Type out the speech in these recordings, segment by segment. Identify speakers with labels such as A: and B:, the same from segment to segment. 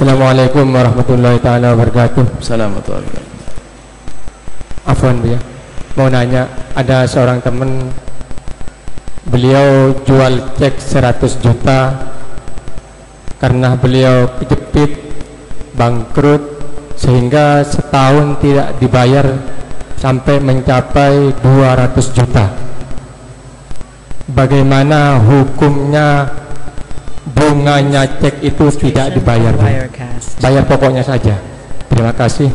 A: Assalamualaikum warahmatullahi taala wabarakatuh.
B: Assalamualaikum.
A: Afwan Bu ya. Mau nanya, ada seorang teman beliau jual cek 100 juta karena beliau kejepit bangkrut sehingga setahun tidak dibayar sampai mencapai 200 juta. Bagaimana hukumnya bunganya cek itu tidak dibayar? Bu? Bayar pokoknya saja. Terima kasih.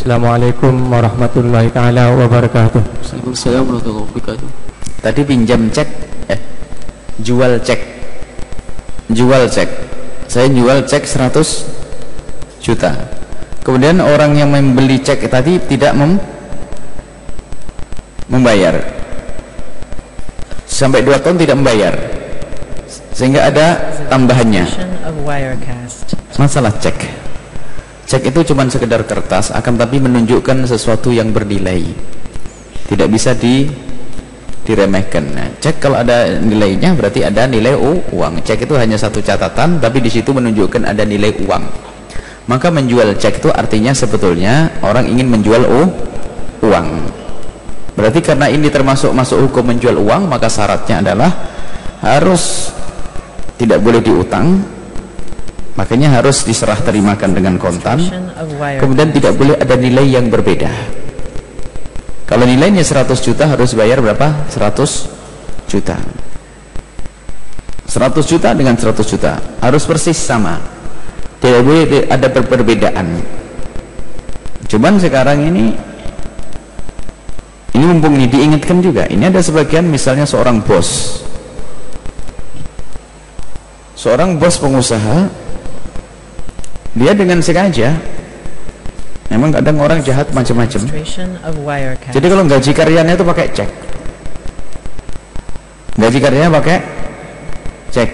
A: Assalamualaikum warahmatullahi taala wabarakatuh.
B: Waalaikumsalam warahmatullahi wabarakatuh. Tadi pinjam cek, eh, jual cek, jual cek. Saya jual cek 100 juta. Kemudian orang yang membeli cek tadi tidak mem membayar sampai dua tahun tidak membayar sehingga ada tambahannya. Masalah cek. Cek itu cuma sekedar kertas akan tapi menunjukkan sesuatu yang bernilai. Tidak bisa di diremehkan. Nah, cek kalau ada nilainya berarti ada nilai uang. Cek itu hanya satu catatan tapi di situ menunjukkan ada nilai uang. Maka menjual cek itu artinya sebetulnya orang ingin menjual uang. Berarti karena ini termasuk masuk hukum menjual uang maka syaratnya adalah harus tidak boleh diutang makanya harus diserah terimakan dengan kontan. Kemudian tidak boleh ada nilai yang berbeda. Kalau nilainya 100 juta harus bayar berapa? 100 juta. 100 juta dengan 100 juta harus persis sama. Tidak boleh ada perbedaan. Cuman sekarang ini ini mumpung ini diingatkan juga. Ini ada sebagian misalnya seorang bos seorang bos pengusaha dia dengan sengaja memang kadang orang jahat macam-macam. Jadi kalau gaji karyanya itu pakai cek. Gaji karyanya pakai cek.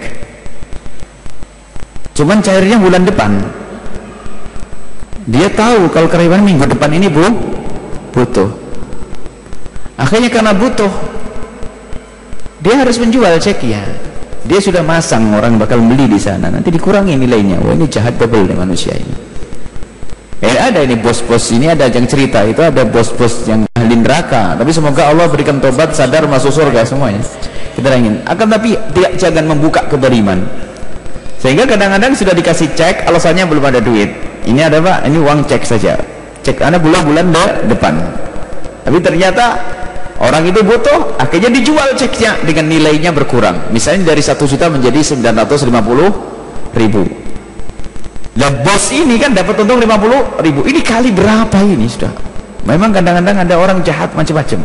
B: Cuman cairnya bulan depan. Dia tahu kalau karyawan minggu depan ini bu butuh. Akhirnya karena butuh dia harus menjual ceknya dia sudah masang orang bakal beli di sana. Nanti dikurangi nilainya. Wah ini jahat double nih manusia ini. Eh, ada ini bos-bos ini ada yang cerita. Itu ada bos-bos yang ahli neraka. Tapi semoga Allah berikan tobat sadar masuk surga semuanya. Kita ingin. Akan tapi tidak jangan membuka keberiman. Sehingga kadang-kadang sudah dikasih cek alasannya belum ada duit. Ini ada pak? Ini uang cek saja. Cek. Anda bulan-bulan depan. Tapi ternyata orang itu butuh akhirnya dijual ceknya dengan nilainya berkurang. Misalnya dari 1 juta menjadi 950 ribu. Dan bos ini kan dapat untung 50 ribu. Ini kali berapa ini sudah? Memang kadang-kadang ada orang jahat macam-macam.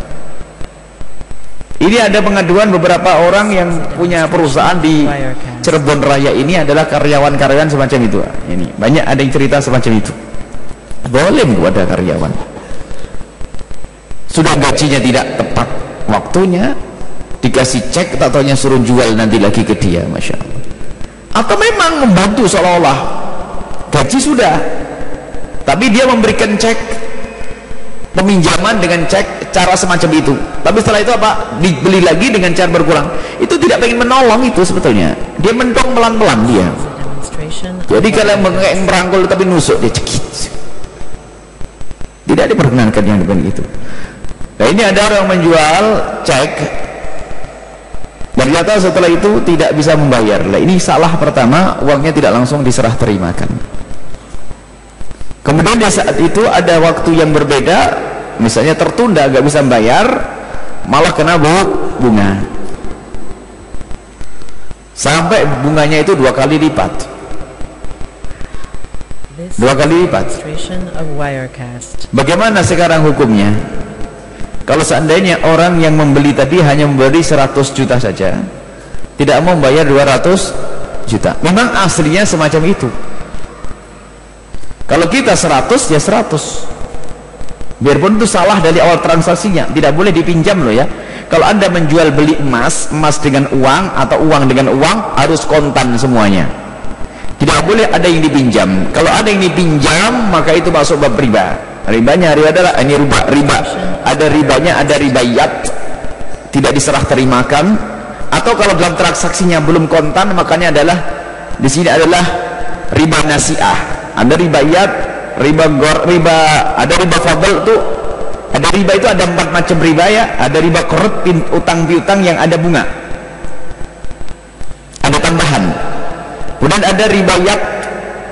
B: Ini ada pengaduan beberapa orang yang punya perusahaan di Cirebon Raya ini adalah karyawan-karyawan semacam itu. Ini banyak ada yang cerita semacam itu. Boleh ada karyawan sudah gajinya tidak tepat waktunya dikasih cek tak taunya suruh jual nanti lagi ke dia Masya Allah. Atau memang membantu seolah-olah gaji sudah tapi dia memberikan cek peminjaman dengan cek cara semacam itu. Tapi setelah itu apa? Dibeli lagi dengan cara berkurang. Itu tidak ingin menolong itu sebetulnya. Dia mendong pelan-pelan dia. Jadi kalau yang merangkul tapi nusuk dia cekit. Tidak diperkenankan yang demikian itu Nah ini ada orang menjual cek ternyata setelah itu tidak bisa membayar. Nah ini salah pertama, uangnya tidak langsung diserah terimakan. Kemudian di saat itu ada waktu yang berbeda, misalnya tertunda gak bisa membayar, malah kena bunga. Sampai bunganya itu dua kali lipat. Dua kali lipat. Bagaimana sekarang hukumnya? Kalau seandainya orang yang membeli tadi hanya memberi 100 juta saja tidak mau membayar 200 juta. Memang aslinya semacam itu. Kalau kita 100 ya 100 biarpun itu salah dari awal transaksinya tidak boleh dipinjam loh ya. Kalau anda menjual beli emas emas dengan uang atau uang dengan uang harus kontan semuanya. Tidak boleh ada yang dipinjam. Kalau ada yang dipinjam maka itu masuk bab riba. Ribanya riba adalah ini riba riba ada ribanya ada ribayat tidak diserah terimakan. Atau kalau dalam transaksinya belum kontan makanya adalah di sini adalah riba nasiah. Ada riba yad riba gor riba ada riba fadl tuh ada riba itu ada empat macam riba ya. Ada riba korut utang piutang yang ada bunga. Ada tambahan. Kemudian ada riba yad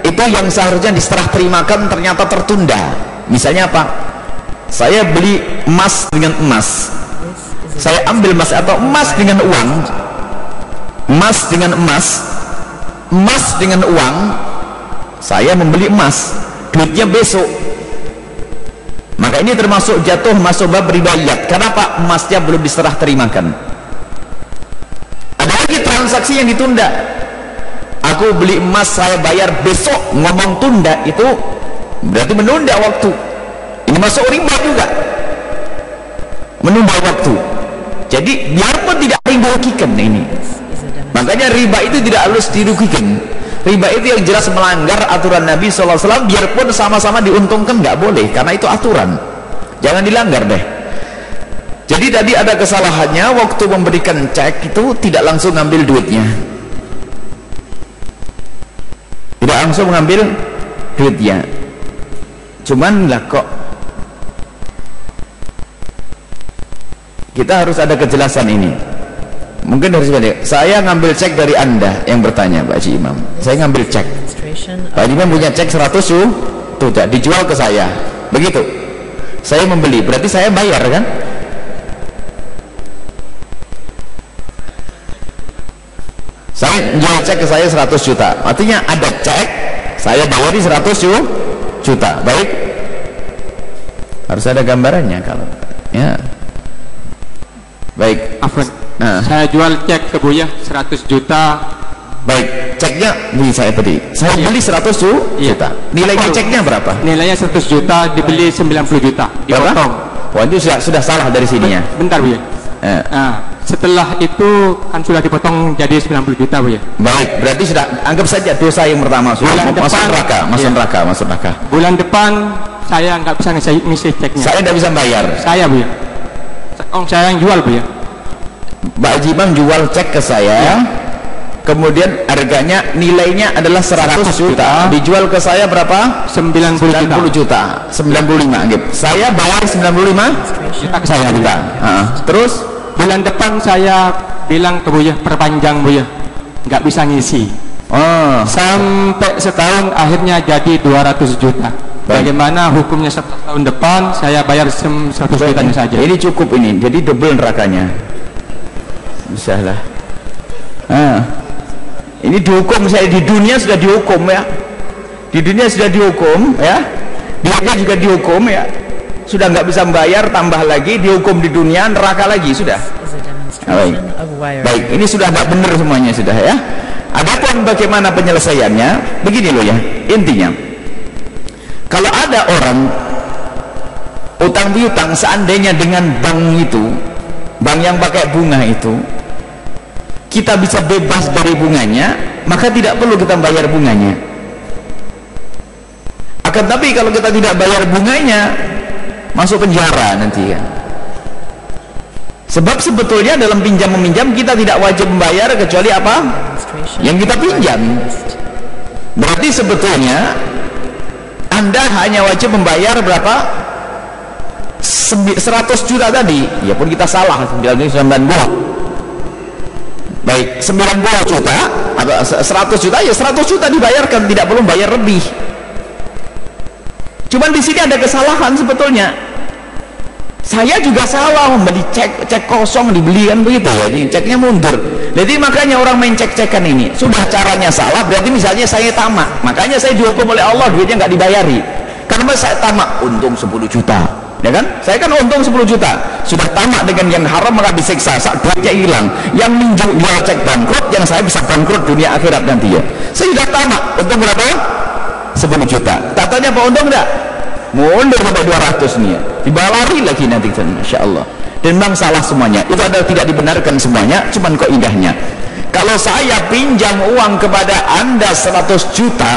B: itu yang seharusnya diserah terimakan ternyata tertunda. Misalnya apa saya beli emas dengan emas. Saya ambil emas atau emas dengan uang. Emas dengan emas. Emas dengan uang. Saya membeli emas. Duitnya besok. Maka ini termasuk jatuh masuk bab ribayat kenapa emasnya belum diserah terimakan? Ada lagi transaksi yang ditunda. Aku beli emas saya bayar besok. Ngomong tunda itu berarti menunda waktu ini masuk riba juga. Menunda waktu. Jadi biarpun tidak dirugikan ini. Makanya riba itu tidak harus dirugikan. Riba itu yang jelas melanggar aturan Nabi SAW biarpun sama-sama diuntungkan nggak boleh. Karena itu aturan. Jangan dilanggar deh. Jadi tadi ada kesalahannya. Waktu memberikan cek itu tidak langsung ngambil duitnya. Tidak langsung mengambil duitnya. Cuman lah kok kita harus ada kejelasan ini. Mungkin harus balik saya ngambil cek dari anda yang bertanya Pak Haji Imam. Saya ngambil cek. Pak Haji Imam punya cek 100 tuh tidak dijual ke saya. Begitu. Saya membeli. Berarti saya bayar kan? Saya jual cek ke saya 100 juta. Artinya ada cek saya bayari 100 juta. Baik? Harus ada gambarannya kalau ya baik.
A: Afan nah. saya jual cek ke Buya 100 juta.
B: Baik ceknya beli saya tadi. Saya iya. beli 100 iya. juta. Nilainya ceknya berapa?
A: Nilainya 100 juta dibeli 90 juta.
B: Dipotong. Wah itu sudah, sudah salah dari sininya
A: bentar Bu ya. Eh. nah, setelah itu kan sudah dipotong jadi 90 juta Bu ya.
B: Baik berarti sudah anggap saja dosa yang pertama sudah bulan depan, masuk neraka masuk iya. neraka masuk neraka.
A: Bulan depan saya nggak bisa ngisi, ngisi ceknya.
B: Saya tidak bisa bayar.
A: Saya Bu ya Oh, saya yang jual bu ya?
B: Mbak Jimam jual cek ke saya. Ya. Kemudian harganya nilainya adalah 100, 100 juta. juta. Dijual ke saya berapa?
A: 90,
B: 90 juta. juta. 95 gitu. Saya bayar 95
A: juta ke saya juta.
B: Uh, terus
A: bulan depan saya bilang ke Buya perpanjang Buya. Nggak bisa ngisi. Oh. Sampai setahun akhirnya jadi 200 juta. Bagaimana hukumnya tahun depan saya bayar 100 juta saja.
B: Ini cukup ini, jadi double nerakanya. Bisa lah. Nah, ini dihukum saya di dunia sudah dihukum ya. Di dunia sudah dihukum ya. Di dunia juga dihukum ya. Sudah nggak bisa membayar, tambah lagi dihukum di dunia neraka lagi sudah. Baik. Baik, ini sudah nggak benar semuanya sudah ya. Adapun bagaimana penyelesaiannya, begini loh ya, intinya kalau ada orang utang piutang seandainya dengan bank itu bank yang pakai bunga itu kita bisa bebas dari bunganya maka tidak perlu kita bayar bunganya. Akan tapi kalau kita tidak bayar bunganya masuk penjara nanti kan sebab sebetulnya dalam pinjam meminjam kita tidak wajib membayar kecuali apa? Yang kita pinjam. Berarti sebetulnya anda hanya wajib membayar berapa? 100 juta tadi. Ya pun kita salah 90 baik 90 juta atau 100 juta ya 100 juta dibayarkan tidak perlu bayar lebih. Cuman di sini ada kesalahan sebetulnya saya juga salah membeli cek cek kosong dibelikan begitu. Ya jadi ceknya mundur. Jadi makanya orang main cek-cekan ini sudah caranya salah berarti misalnya saya tamak. Makanya saya dihukum oleh Allah duitnya nggak dibayari. Karena saya tamak untung 10 juta. Ya kan? Saya kan untung 10 juta. Sudah tamak dengan yang haram maka disiksa saat duitnya hilang. Yang minjem dia cek bangkrut yang saya bisa bangkrut dunia akhirat nanti ya. Saya sudah tamak untung berapa? 10 juta. Tak tanya apa untung enggak mundur sampai 200 nih ya dibalari lagi nanti Masya Allah. Dan memang salah semuanya. Itu adalah tidak dibenarkan semuanya cuman kok indahnya. Kalau saya pinjam uang kepada anda 100 juta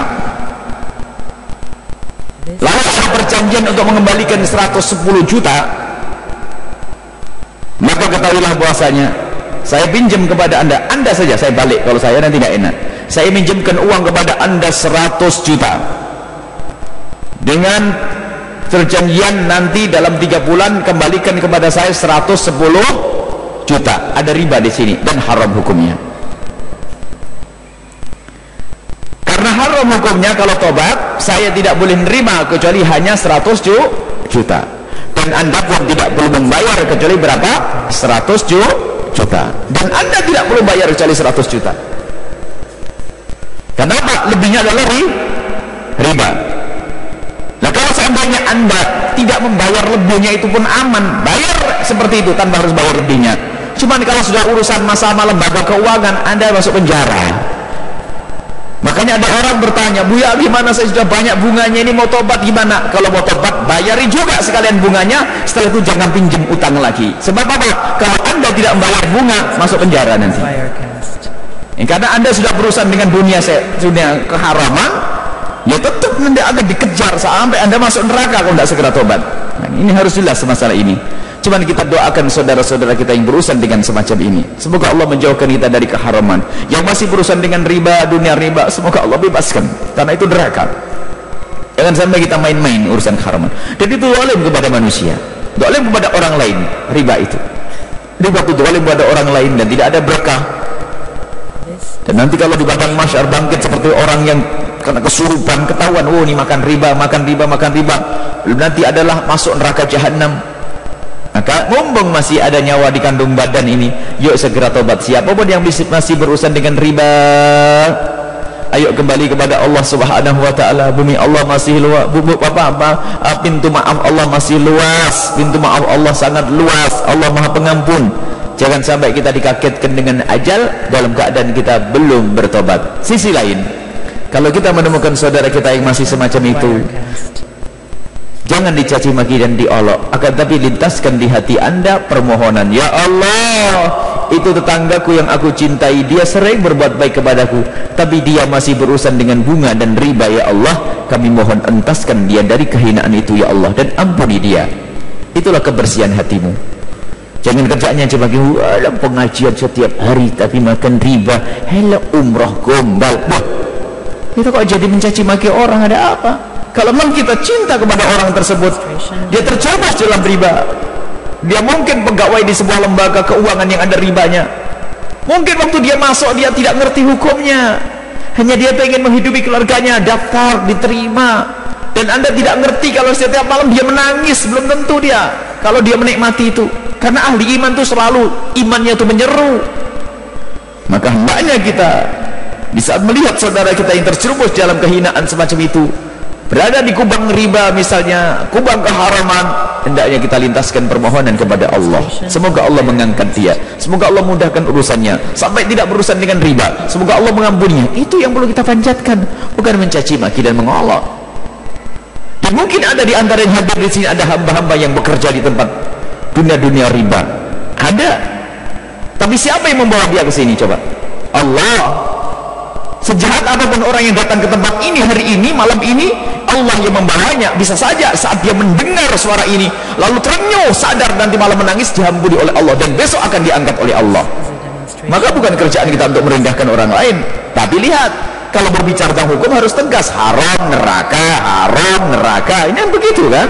B: lalu ada perjanjian untuk mengembalikan 110 juta maka ketahuilah bahwasanya saya pinjam kepada anda. Anda saja saya balik kalau saya nanti tidak enak. Saya minjemkan uang kepada anda 100 juta. Dengan perjanjian nanti dalam tiga bulan kembalikan kepada saya 110 juta. Ada riba di sini dan haram hukumnya. Karena haram hukumnya kalau tobat saya tidak boleh menerima kecuali hanya 100 juta. Dan anda pun tidak perlu membayar kecuali berapa? 100 juta. Dan anda tidak perlu bayar kecuali 100 juta. Kenapa? Lebihnya adalah riba. Seandainya anda tidak membayar lebihnya itu pun aman, bayar seperti itu tanpa harus bayar lebihnya. Cuman kalau sudah urusan masalah lembaga keuangan, anda masuk penjara. Makanya ada orang bertanya, Buya gimana saya sudah banyak bunganya ini mau tobat gimana? Kalau mau tobat, bayari juga sekalian bunganya, setelah itu jangan pinjam utang lagi. Sebab apa? Kalau anda tidak membayar bunga, masuk penjara nanti. Ya, karena anda sudah berurusan dengan dunia dunia keharaman, ya tetap nanti akan dikejar sampai anda masuk neraka kalau tidak segera tobat. Nah, ini harus jelas masalah ini. Cuman kita doakan saudara-saudara kita yang berurusan dengan semacam ini. Semoga Allah menjauhkan kita dari keharaman. Yang masih berurusan dengan riba, dunia riba, semoga Allah bebaskan. Karena itu neraka. Jangan sampai kita main-main urusan keharaman. Dan itu dolim kepada manusia. Dolim kepada orang lain. Riba itu. Riba itu dolim kepada orang lain dan tidak ada berkah dan nanti kalau di padang masyar bangkit seperti orang yang kena kesurupan ketahuan oh ini makan riba makan riba makan riba. Belum nanti adalah masuk neraka jahanam maka mumpung masih ada nyawa di kandung badan ini yuk segera tobat siapapun yang masih berurusan dengan riba? Ayo kembali kepada Allah subhanahu wa ta'ala. Bumi Allah masih luas bumi apa apa? Ah, pintu maaf Allah masih luas pintu maaf Allah sangat luas. Allah maha pengampun. Jangan sampai kita dikagetkan dengan ajal dalam keadaan kita belum bertobat sisi lain kalau kita menemukan saudara kita yang masih semacam itu jangan dicaci maki dan diolok. Akan tapi lintaskan di hati anda permohonan ya Allah itu tetanggaku yang aku cintai. Dia sering berbuat baik kepadaku tapi dia masih berurusan dengan bunga dan riba. Ya Allah kami mohon entaskan dia dari kehinaan itu ya Allah dan ampuni dia. Itulah kebersihan hatimu. Jangan kerjanya cuma dalam pengajian setiap hari tapi makan riba. Hela umroh gombal. Wah, itu kok jadi mencaci maki orang ada apa? Kalau memang kita cinta kepada orang tersebut, dia terjerumus dalam riba. Dia mungkin pegawai di sebuah lembaga keuangan yang ada ribanya. Mungkin waktu dia masuk dia tidak ngerti hukumnya. Hanya dia pengen menghidupi keluarganya, daftar, diterima. Dan anda tidak ngerti kalau setiap malam dia menangis, belum tentu dia. Kalau dia menikmati itu karena ahli iman itu selalu imannya itu menyeru maka hendaknya kita di saat melihat saudara kita yang terjerumus dalam kehinaan semacam itu berada di kubang riba misalnya kubang keharaman hendaknya kita lintaskan permohonan kepada Allah. Semoga Allah mengangkat dia. Semoga Allah mudahkan urusannya. Sampai tidak berurusan dengan riba. Semoga Allah mengampuninya. Itu yang perlu kita panjatkan. Bukan mencaci maki dan mengolok. Dan mungkin ada di antara yang hadir di sini ada hamba-hamba yang bekerja di tempat dunia-dunia riba. Ada. Tapi siapa yang membawa dia ke sini coba? Allah sejahat apa pun orang yang datang ke tempat ini hari ini malam ini Allah yang membawanya. Bisa saja saat dia mendengar suara ini lalu terenyuh sadar nanti malam menangis diampuni oleh Allah dan besok akan diangkat oleh Allah. Maka bukan kerjaan kita untuk merendahkan orang lain. Tapi lihat kalau berbicara tentang hukum harus tegas. Haram neraka haram neraka. Ini kan begitu kan?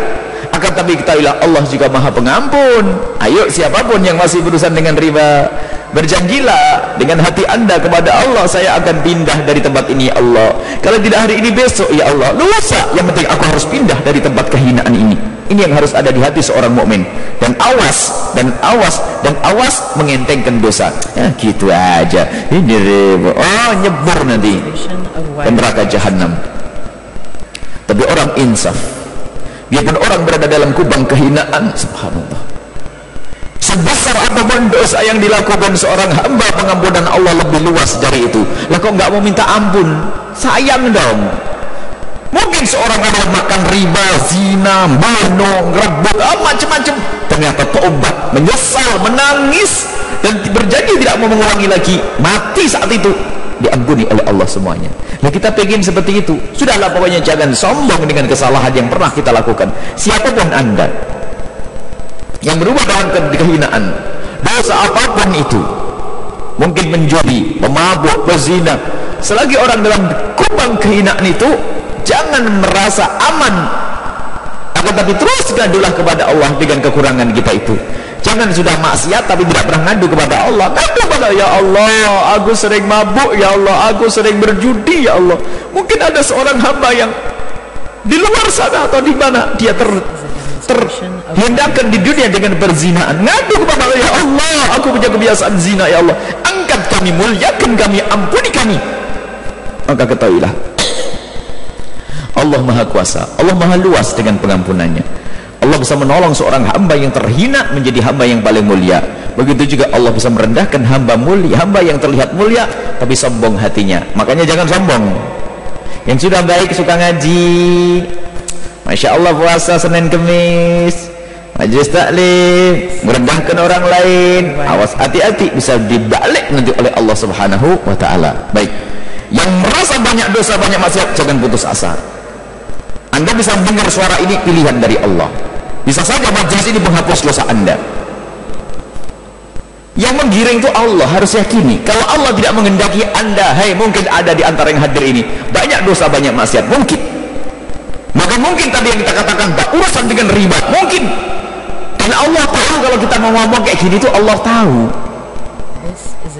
B: Akan tapi ketahuilah Allah juga maha pengampun. Ayo siapa pun yang masih berurusan dengan riba berjanjilah dengan hati anda kepada Allah saya akan pindah dari tempat ini ya Allah. Kalau tidak hari ini besok ya Allah. Lusa yang penting aku harus pindah dari tempat kehinaan ini. Ini yang harus ada di hati seorang mukmin. Dan awas dan awas dan awas mengentengkan dosa. Ya gitu aja. Ini riba oh nyebur nanti. Dan neraka jahanam tapi orang insaf. Biarpun orang berada dalam kubang kehinaan subhanallah sebesar apa pun dosa yang dilakukan seorang hamba pengampunan Allah lebih luas dari itu. Lah kok nggak mau minta ampun? Sayang dong. Mungkin seorang orang makan riba zina mano ngerebut ah, macam-macam. Ternyata tobat menyesal menangis dan berjanji tidak mau mengulangi lagi. Mati saat itu. Diampuni oleh Allah semuanya. Nah kita pengen seperti itu. Sudahlah pokoknya jangan sombong dengan kesalahan yang pernah kita lakukan. Siapa pun anda yang berubah dalam kehinaan dosa apapun itu mungkin menjudi pemabuk pezina. Selagi orang dalam kubang kehinaan itu jangan merasa aman. Akan tapi terus gadulah kepada Allah dengan kekurangan kita itu. Jangan sudah maksiat tapi tidak pernah ngadu kepada Allah. Ngadu kepada ya Allah aku sering mabuk ya Allah aku sering berjudi ya Allah. Mungkin ada seorang hamba yang di luar sana atau di mana dia ter terhindarkan di dunia dengan perzinaan ngadu kepada Allah ya Allah aku punya kebiasaan zina ya Allah. Angkat kami muliakan kami ampuni kami. Maka ketahuilah Allah maha kuasa. Allah maha luas dengan pengampunannya. Allah bisa menolong seorang hamba yang terhina menjadi hamba yang paling mulia. Begitu juga Allah bisa merendahkan hamba mulia hamba yang terlihat mulia tapi sombong hatinya. Makanya jangan sombong. Yang sudah baik suka ngaji Masya Allah puasa Senin Kemis. Majlis taklim. Merendahkan orang lain. Awas hati-hati. Bisa dibalik nanti oleh Allah subhanahu wa ta'ala. Baik. Yang merasa banyak dosa banyak maksiat jangan putus asa. Anda bisa mendengar suara ini pilihan dari Allah. Bisa saja majlis ini menghapus dosa anda. Yang menggiring itu Allah harus yakini. Kalau Allah tidak mengendaki anda hei mungkin ada di antara yang hadir ini. Banyak dosa banyak maksiat. Mungkin maka mungkin tadi yang kita katakan tak urusan dengan riba. Mungkin. Karena Allah tahu kalau kita mau ngomong kayak gini itu Allah tahu.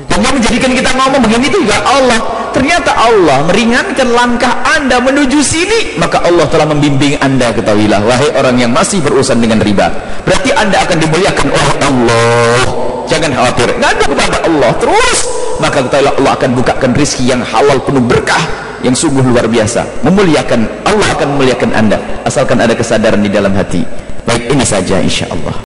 B: Dan yang menjadikan kita ngomong begini itu juga Allah. Ternyata Allah meringankan langkah anda menuju sini maka Allah telah membimbing anda ketahuilah wahai orang yang masih berurusan dengan riba. Berarti anda akan dimuliakan oleh Allah. Jangan khawatir. Ngadu kepada Allah. Terus. Maka ketahuilah Allah akan bukakan rizki yang halal penuh berkah yang sungguh luar biasa. Memuliakan Allah akan memuliakan anda asalkan ada kesadaran di dalam hati. Baik ini saja insya Allah